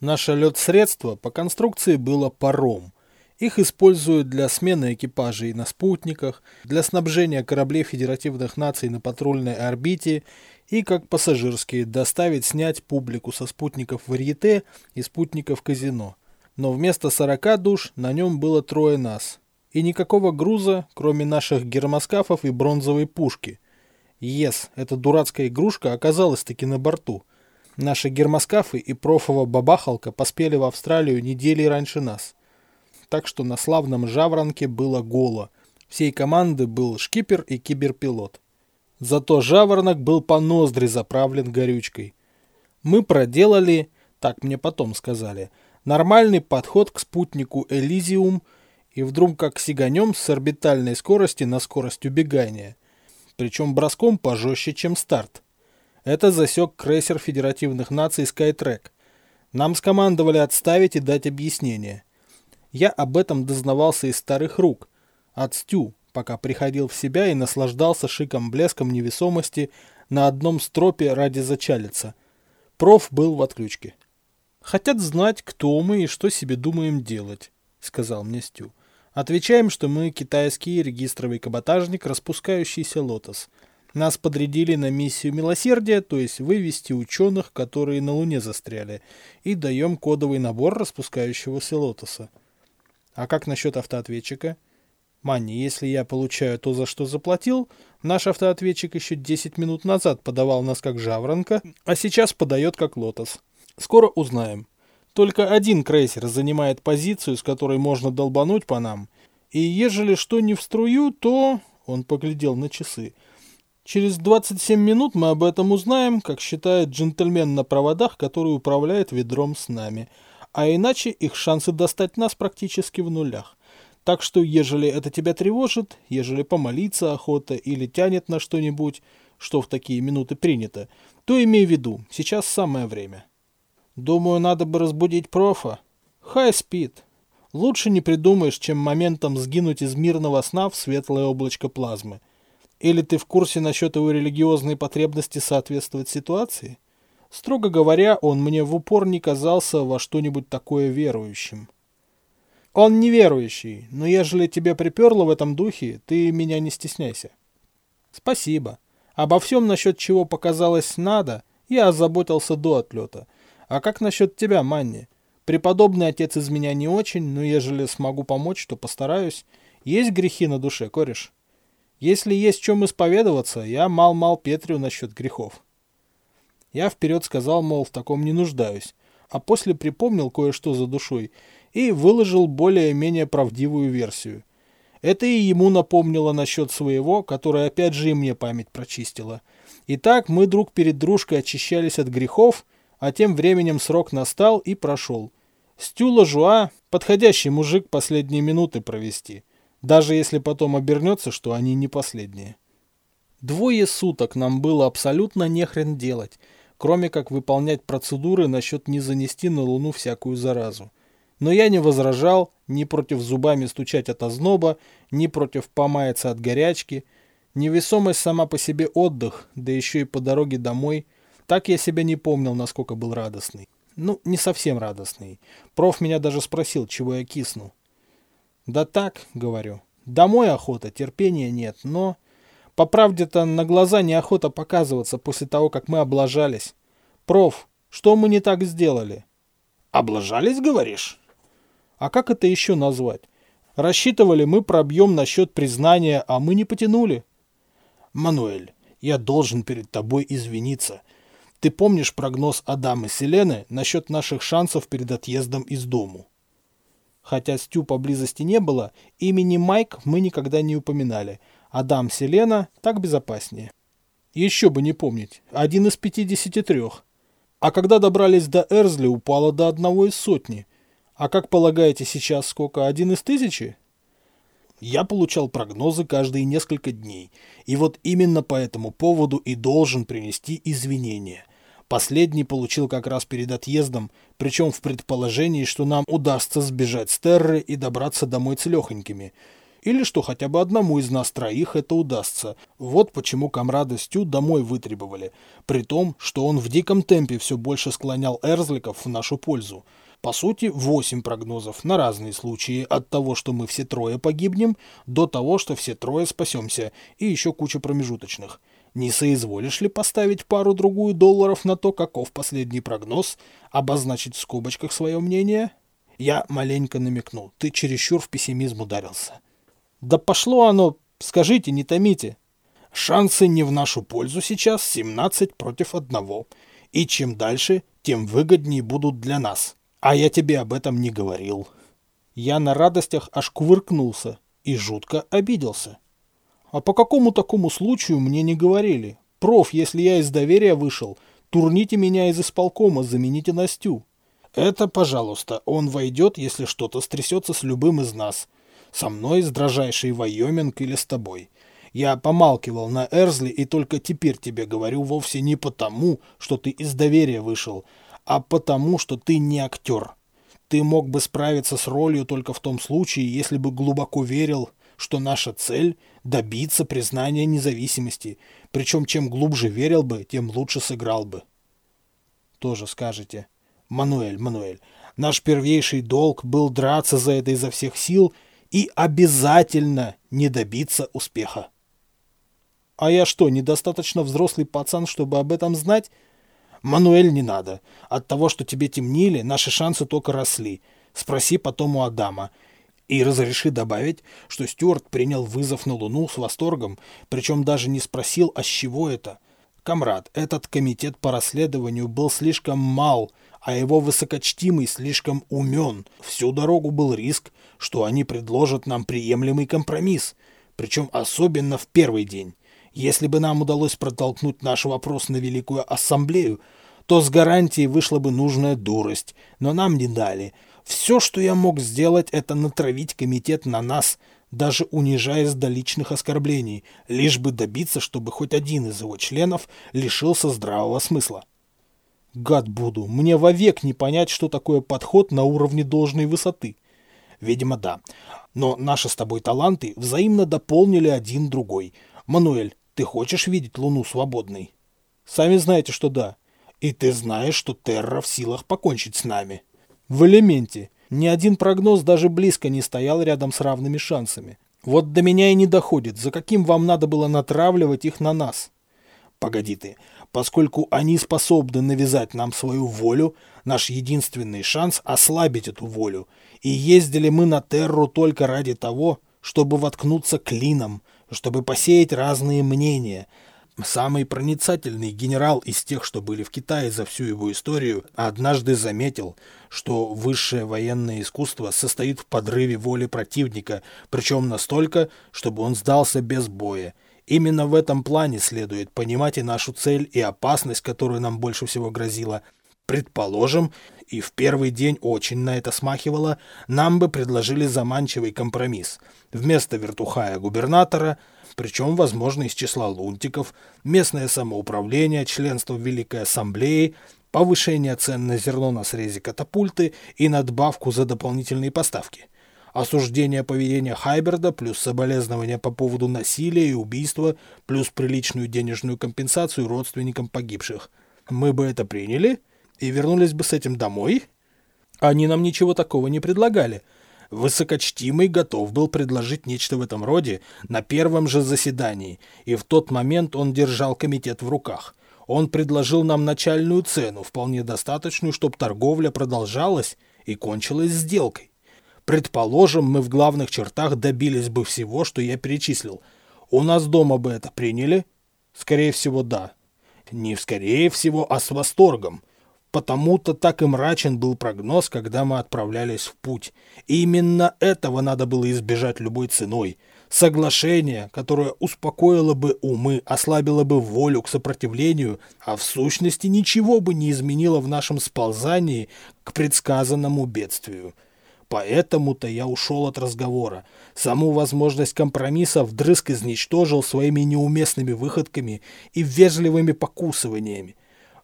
Наше лед-средство по конструкции было паром. Их используют для смены экипажей на спутниках, для снабжения кораблей федеративных наций на патрульной орбите и как пассажирские доставить снять публику со спутников Варьете и спутников Казино. Но вместо 40 душ на нем было трое нас. И никакого груза, кроме наших гермоскафов и бронзовой пушки. Ес, эта дурацкая игрушка оказалась-таки на борту. Наши гермоскафы и профова бабахалка поспели в Австралию недели раньше нас. Так что на славном жаворонке было голо. Всей команды был шкипер и киберпилот. Зато жаворонок был по ноздри заправлен горючкой. Мы проделали, так мне потом сказали, нормальный подход к спутнику Элизиум и вдруг как сиганем с орбитальной скорости на скорость убегания. Причем броском пожестче, чем старт. Это засек крейсер федеративных наций Skytrack. Нам скомандовали отставить и дать объяснение. Я об этом дознавался из старых рук. От Стю, пока приходил в себя и наслаждался шиком-блеском невесомости на одном стропе ради зачалиться. Проф был в отключке. «Хотят знать, кто мы и что себе думаем делать», — сказал мне Стю. «Отвечаем, что мы китайский регистровый каботажник, распускающийся лотос. Нас подрядили на миссию милосердия, то есть вывести ученых, которые на Луне застряли, и даем кодовый набор распускающегося лотоса. А как насчет автоответчика?» Манни, если я получаю то, за что заплатил, наш автоответчик еще 10 минут назад подавал нас как жаворонка, а сейчас подает как лотос. Скоро узнаем. Только один крейсер занимает позицию, с которой можно долбануть по нам. И ежели что не в струю, то... Он поглядел на часы. Через 27 минут мы об этом узнаем, как считает джентльмен на проводах, который управляет ведром с нами. А иначе их шансы достать нас практически в нулях. Так что, ежели это тебя тревожит, ежели помолиться охота или тянет на что-нибудь, что в такие минуты принято, то имей в виду, сейчас самое время. Думаю, надо бы разбудить профа. Хай спит. Лучше не придумаешь, чем моментом сгинуть из мирного сна в светлое облачко плазмы. Или ты в курсе насчет его религиозной потребности соответствовать ситуации? Строго говоря, он мне в упор не казался во что-нибудь такое верующим. Он неверующий, но ежели тебе приперло в этом духе, ты меня не стесняйся. Спасибо. Обо всем насчет чего показалось надо, я озаботился до отлета. А как насчет тебя, Манни? Преподобный отец из меня не очень, но ежели смогу помочь, то постараюсь. Есть грехи на душе, кореш? Если есть чем исповедоваться, я мал-мал Петрю насчет грехов. Я вперед сказал, мол, в таком не нуждаюсь, а после припомнил кое-что за душой и выложил более-менее правдивую версию. Это и ему напомнило насчет своего, которое опять же и мне память прочистила. Итак, мы друг перед дружкой очищались от грехов, а тем временем срок настал и прошел. Стюла Жуа – подходящий мужик последние минуты провести, даже если потом обернется, что они не последние. Двое суток нам было абсолютно нехрен делать, кроме как выполнять процедуры насчет не занести на Луну всякую заразу. Но я не возражал ни против зубами стучать от озноба, ни против помаяться от горячки. Невесомость сама по себе отдых, да еще и по дороге домой. Так я себя не помнил, насколько был радостный. Ну, не совсем радостный. Проф меня даже спросил, чего я кисну. Да так, говорю. Домой охота, терпения нет, но... По правде-то на глаза неохота показываться после того, как мы облажались. Проф, что мы не так сделали? Облажались, говоришь? А как это еще назвать? Рассчитывали мы пробьем насчет признания, а мы не потянули. Мануэль, я должен перед тобой извиниться. Ты помнишь прогноз Адама Селены насчет наших шансов перед отъездом из дому? Хотя Стю поблизости не было, имени Майк мы никогда не упоминали. Адам Селена так безопаснее. Еще бы не помнить. Один из 53. А когда добрались до Эрзли, упало до одного из сотни. А как полагаете сейчас сколько? Один из тысячи? Я получал прогнозы каждые несколько дней. И вот именно по этому поводу и должен принести извинения. Последний получил как раз перед отъездом, причем в предположении, что нам удастся сбежать с Терры и добраться домой целехонькими. Или что хотя бы одному из нас троих это удастся. Вот почему комрада Стю домой вытребовали. При том, что он в диком темпе все больше склонял Эрзликов в нашу пользу. По сути, восемь прогнозов на разные случаи, от того, что мы все трое погибнем, до того, что все трое спасемся, и еще куча промежуточных. Не соизволишь ли поставить пару-другую долларов на то, каков последний прогноз, обозначить в скобочках свое мнение? Я маленько намекнул. Ты чересчур в пессимизм ударился. Да пошло оно, скажите, не томите. Шансы не в нашу пользу сейчас 17 против одного. И чем дальше, тем выгоднее будут для нас. А я тебе об этом не говорил. Я на радостях аж кувыркнулся и жутко обиделся. А по какому такому случаю мне не говорили? Проф, если я из доверия вышел, турните меня из исполкома, замените Настю. Это, пожалуйста, он войдет, если что-то стрясется с любым из нас. Со мной, с дрожайшей Вайоминг или с тобой. Я помалкивал на Эрзли и только теперь тебе говорю вовсе не потому, что ты из доверия вышел, а потому, что ты не актер. Ты мог бы справиться с ролью только в том случае, если бы глубоко верил, что наша цель – добиться признания независимости, причем чем глубже верил бы, тем лучше сыграл бы. Тоже скажете. Мануэль, Мануэль, наш первейший долг был драться за это изо всех сил и обязательно не добиться успеха. А я что, недостаточно взрослый пацан, чтобы об этом знать? Мануэль не надо. От того, что тебе темнили, наши шансы только росли. Спроси потом у Адама. И разреши добавить, что Стюарт принял вызов на Луну с восторгом, причем даже не спросил, а с чего это. Камрад, этот комитет по расследованию был слишком мал, а его высокочтимый слишком умен. Всю дорогу был риск, что они предложат нам приемлемый компромисс, причем особенно в первый день. Если бы нам удалось протолкнуть наш вопрос на Великую Ассамблею, то с гарантией вышла бы нужная дурость, но нам не дали – все, что я мог сделать, это натравить комитет на нас, даже унижаясь до личных оскорблений, лишь бы добиться, чтобы хоть один из его членов лишился здравого смысла. Гад буду, мне вовек не понять, что такое подход на уровне должной высоты. Видимо, да. Но наши с тобой таланты взаимно дополнили один другой. Мануэль, ты хочешь видеть Луну свободной? Сами знаете, что да. И ты знаешь, что Терра в силах покончить с нами в элементе. Ни один прогноз даже близко не стоял рядом с равными шансами. Вот до меня и не доходит, за каким вам надо было натравливать их на нас. Погоди ты, поскольку они способны навязать нам свою волю, наш единственный шанс ослабить эту волю. И ездили мы на Терру только ради того, чтобы воткнуться клином, чтобы посеять разные мнения, Самый проницательный генерал из тех, что были в Китае за всю его историю, однажды заметил, что высшее военное искусство состоит в подрыве воли противника, причем настолько, чтобы он сдался без боя. Именно в этом плане следует понимать и нашу цель, и опасность, которая нам больше всего грозила. Предположим, и в первый день очень на это смахивало, нам бы предложили заманчивый компромисс. Вместо вертухая-губернатора – причем, возможно, из числа лунтиков, местное самоуправление, членство в Великой Ассамблее, повышение цен на зерно на срезе катапульты и надбавку за дополнительные поставки. Осуждение поведения Хайберда плюс соболезнования по поводу насилия и убийства плюс приличную денежную компенсацию родственникам погибших. Мы бы это приняли и вернулись бы с этим домой? Они нам ничего такого не предлагали – Высокочтимый готов был предложить нечто в этом роде на первом же заседании, и в тот момент он держал комитет в руках. Он предложил нам начальную цену, вполне достаточную, чтобы торговля продолжалась и кончилась сделкой. Предположим, мы в главных чертах добились бы всего, что я перечислил. У нас дома бы это приняли? Скорее всего, да. Не скорее всего, а с восторгом. Потому-то так и мрачен был прогноз, когда мы отправлялись в путь. И именно этого надо было избежать любой ценой. Соглашение, которое успокоило бы умы, ослабило бы волю к сопротивлению, а в сущности ничего бы не изменило в нашем сползании к предсказанному бедствию. Поэтому-то я ушел от разговора. Саму возможность компромисса вдрызг изничтожил своими неуместными выходками и вежливыми покусываниями.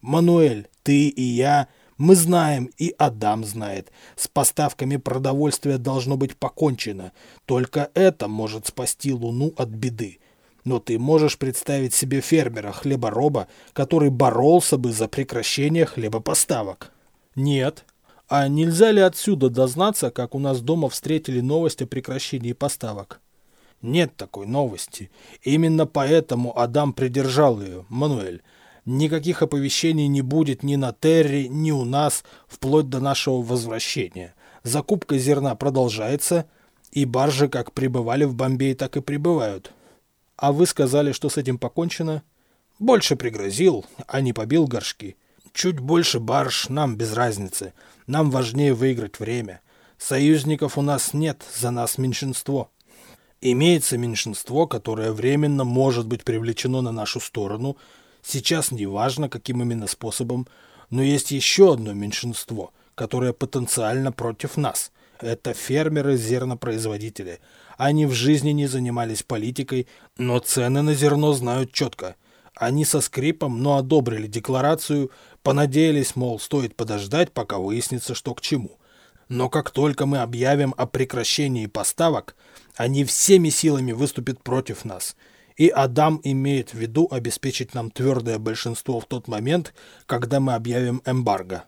Мануэль, ты и я, Мы знаем, и Адам знает, с поставками продовольствия должно быть покончено. Только это может спасти Луну от беды. Но ты можешь представить себе фермера-хлебороба, который боролся бы за прекращение хлебопоставок? Нет. А нельзя ли отсюда дознаться, как у нас дома встретили новость о прекращении поставок? Нет такой новости. Именно поэтому Адам придержал ее, Мануэль. Никаких оповещений не будет ни на Терри, ни у нас, вплоть до нашего возвращения. Закупка зерна продолжается, и баржи как прибывали в Бомбей, так и прибывают. А вы сказали, что с этим покончено? Больше пригрозил, а не побил горшки. Чуть больше барж, нам без разницы. Нам важнее выиграть время. Союзников у нас нет, за нас меньшинство. Имеется меньшинство, которое временно может быть привлечено на нашу сторону. Сейчас не важно, каким именно способом. Но есть еще одно меньшинство, которое потенциально против нас. Это фермеры-зернопроизводители – они в жизни не занимались политикой, но цены на зерно знают четко. Они со скрипом, но одобрили декларацию, понадеялись, мол, стоит подождать, пока выяснится, что к чему. Но как только мы объявим о прекращении поставок, они всеми силами выступят против нас. И Адам имеет в виду обеспечить нам твердое большинство в тот момент, когда мы объявим эмбарго.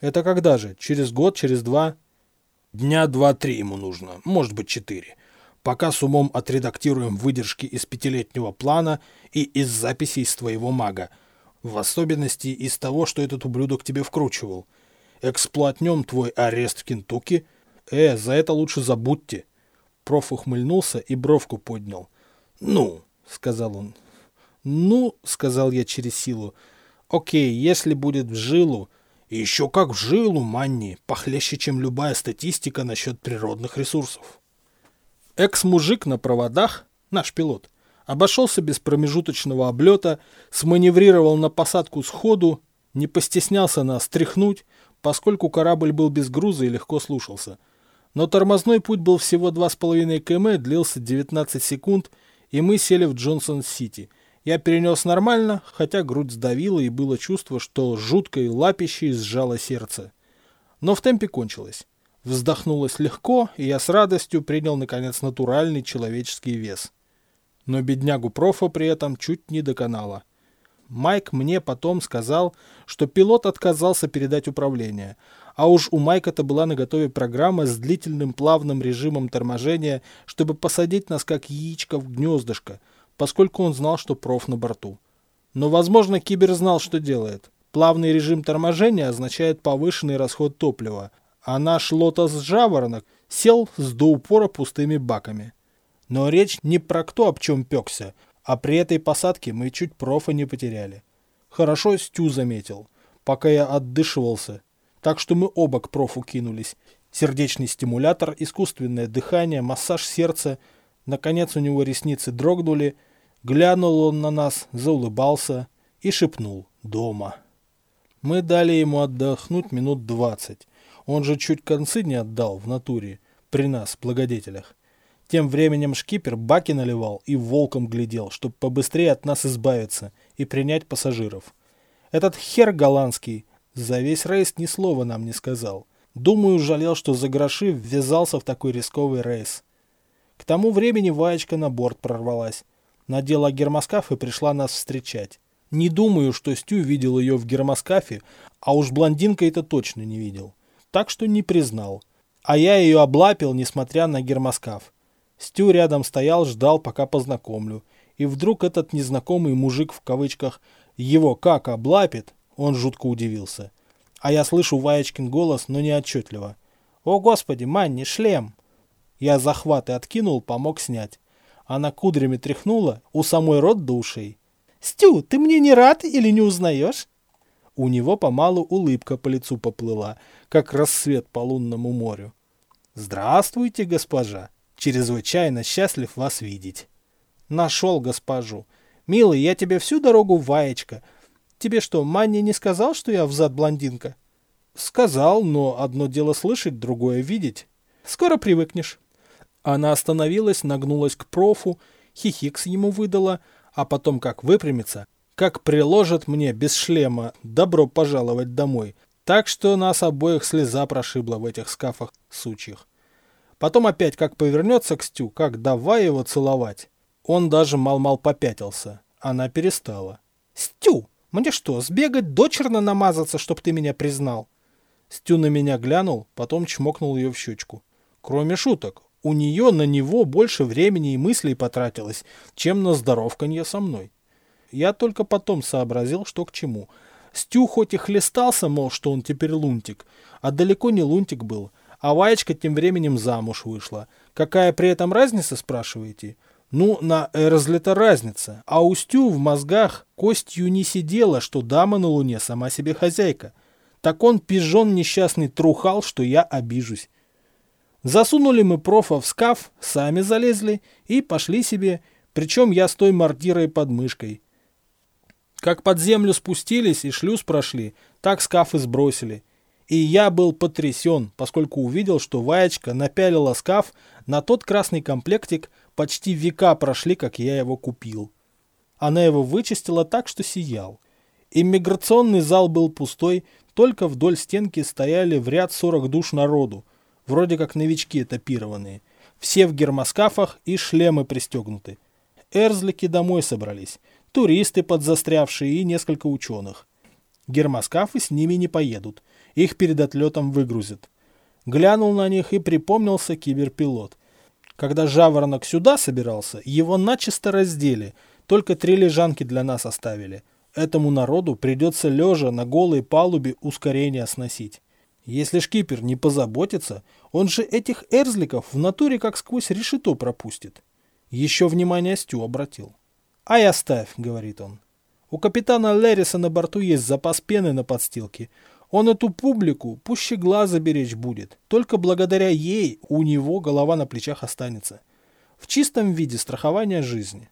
Это когда же? Через год, через два? Дня два-три ему нужно, может быть четыре пока с умом отредактируем выдержки из пятилетнего плана и из записей с твоего мага. В особенности из того, что этот ублюдок тебе вкручивал. Эксплуатнем твой арест в Кентукки. Э, за это лучше забудьте. Проф ухмыльнулся и бровку поднял. «Ну», — сказал он. «Ну», — сказал я через силу. «Окей, если будет в жилу...» «Еще как в жилу, Манни, похлеще, чем любая статистика насчет природных ресурсов». Экс-мужик на проводах, наш пилот, обошелся без промежуточного облета, сманеврировал на посадку сходу, не постеснялся нас стряхнуть, поскольку корабль был без груза и легко слушался. Но тормозной путь был всего 2,5 км, длился 19 секунд, и мы сели в Джонсон-Сити. Я перенес нормально, хотя грудь сдавила и было чувство, что жуткой лапищей сжало сердце. Но в темпе кончилось. Вздохнулось легко, и я с радостью принял, наконец, натуральный человеческий вес. Но беднягу профа при этом чуть не доконало. Майк мне потом сказал, что пилот отказался передать управление, а уж у Майка-то была наготове программа с длительным плавным режимом торможения, чтобы посадить нас как яичко в гнездышко, поскольку он знал, что проф на борту. Но, возможно, Кибер знал, что делает. Плавный режим торможения означает повышенный расход топлива, а наш лотос-жаворонок сел с до упора пустыми баками. Но речь не про кто об чем пекся, а при этой посадке мы чуть профа не потеряли. Хорошо Стю заметил, пока я отдышивался. Так что мы оба к профу кинулись. Сердечный стимулятор, искусственное дыхание, массаж сердца. Наконец у него ресницы дрогнули. Глянул он на нас, заулыбался и шепнул «Дома». Мы дали ему отдохнуть минут двадцать. Он же чуть концы не отдал в натуре, при нас, благодетелях. Тем временем шкипер баки наливал и волком глядел, чтобы побыстрее от нас избавиться и принять пассажиров. Этот хер голландский за весь рейс ни слова нам не сказал. Думаю, жалел, что за гроши ввязался в такой рисковый рейс. К тому времени Ваечка на борт прорвалась. Надела гермоскаф и пришла нас встречать. Не думаю, что Стю видел ее в гермоскафе, а уж блондинка это точно не видел так что не признал. А я ее облапил, несмотря на гермоскаф. Стю рядом стоял, ждал, пока познакомлю. И вдруг этот незнакомый мужик в кавычках его как облапит, он жутко удивился. А я слышу Ваечкин голос, но не отчетливо. «О, Господи, Манни, шлем!» Я захваты откинул, помог снять. Она кудрями тряхнула, у самой рот до. «Стю, ты мне не рад или не узнаешь?» У него помалу улыбка по лицу поплыла, как рассвет по лунному морю. «Здравствуйте, госпожа! Чрезвычайно счастлив вас видеть!» «Нашел госпожу! Милый, я тебе всю дорогу ваечка. Тебе что, Манни не сказал, что я взад блондинка?» «Сказал, но одно дело слышать, другое видеть. Скоро привыкнешь». Она остановилась, нагнулась к профу, хихикс ему выдала, а потом как выпрямится, как приложат мне без шлема «добро пожаловать домой», Так что нас обоих слеза прошибла в этих скафах сучьих. Потом опять как повернется к Стю, как давай его целовать. Он даже мал-мал попятился. Она перестала. «Стю, мне что, сбегать дочерно намазаться, чтоб ты меня признал?» Стю на меня глянул, потом чмокнул ее в щечку. Кроме шуток, у нее на него больше времени и мыслей потратилось, чем на здоровканье со мной. Я только потом сообразил, что к чему. Стю хоть и хлестался, мол, что он теперь лунтик, а далеко не лунтик был, а Ваечка тем временем замуж вышла. Какая при этом разница, спрашиваете? Ну, на Эрзлета разница, а у Стю в мозгах костью не сидела, что дама на луне сама себе хозяйка. Так он пижон несчастный трухал, что я обижусь. Засунули мы профа в скаф, сами залезли и пошли себе, причем я с той мортирой под мышкой. Как под землю спустились и шлюз прошли, так скафы сбросили. И я был потрясен, поскольку увидел, что Ваечка напялила скаф на тот красный комплектик, почти века прошли, как я его купил. Она его вычистила так, что сиял. Иммиграционный зал был пустой, только вдоль стенки стояли в ряд 40 душ народу, вроде как новички этапированные. Все в гермоскафах и шлемы пристегнуты. Эрзлики домой собрались. Туристы подзастрявшие и несколько ученых. Гермоскафы с ними не поедут. Их перед отлетом выгрузят. Глянул на них и припомнился киберпилот. Когда жаворонок сюда собирался, его начисто раздели, только три лежанки для нас оставили. Этому народу придется лежа на голой палубе ускорение сносить. Если шкипер не позаботится, он же этих эрзликов в натуре как сквозь решето пропустит. Еще внимание Стю обратил. «Ай, оставь», — говорит он. «У капитана Лериса на борту есть запас пены на подстилке. Он эту публику пуще глаза беречь будет. Только благодаря ей у него голова на плечах останется. В чистом виде страхование жизни.